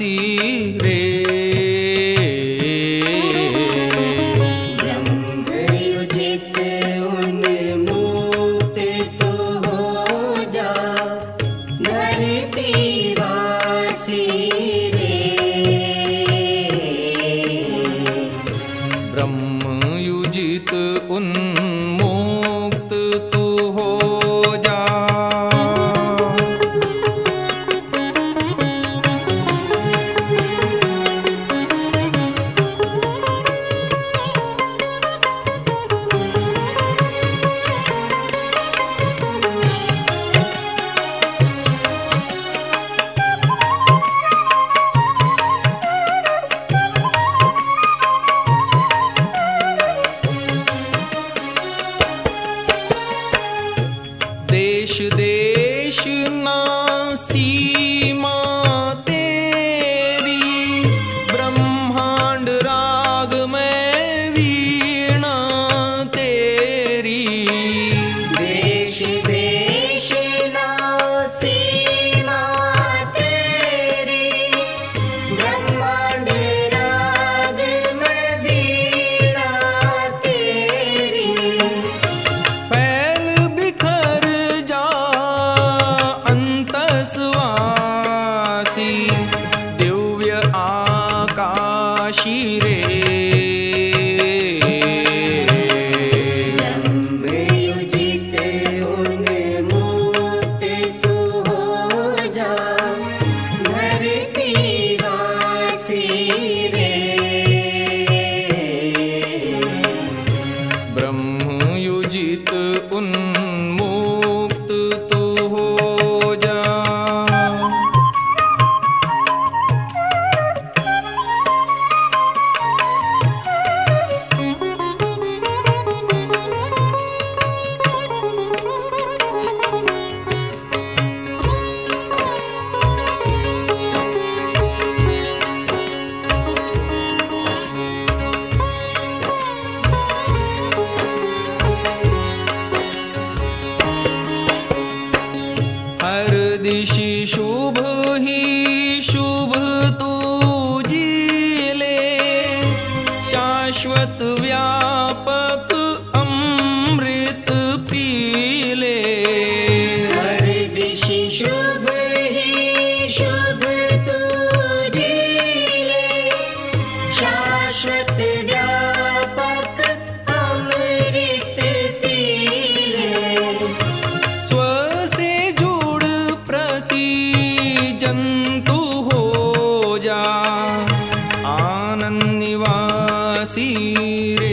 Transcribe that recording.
निवासी रे तो हो जा धरती वासी ब्रह्मयुजित उन्मुक्त दिशि शुभ ही शुभ तू निवासी